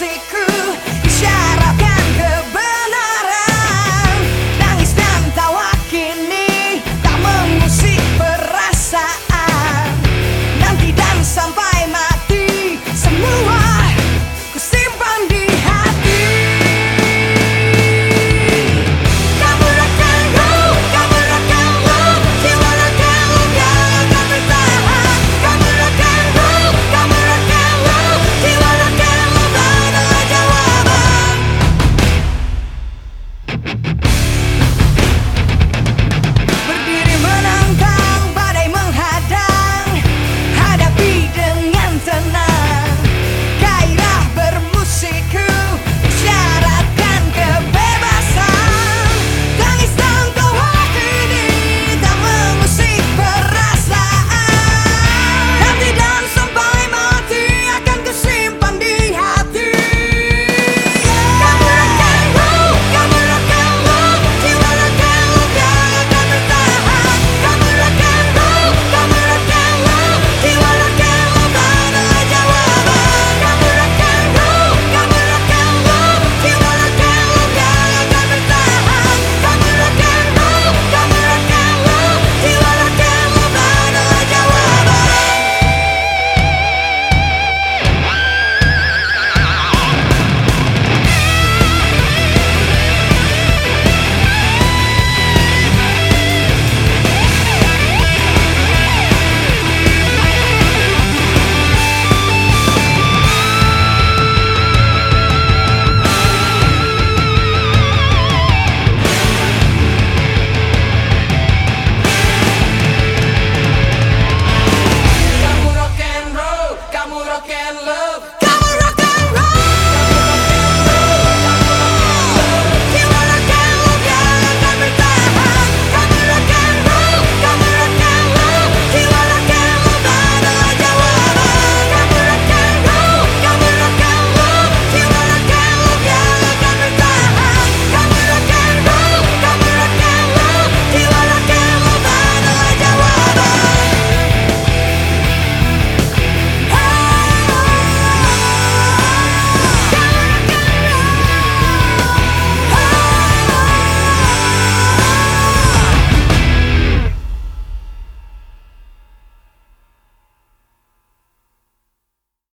secret.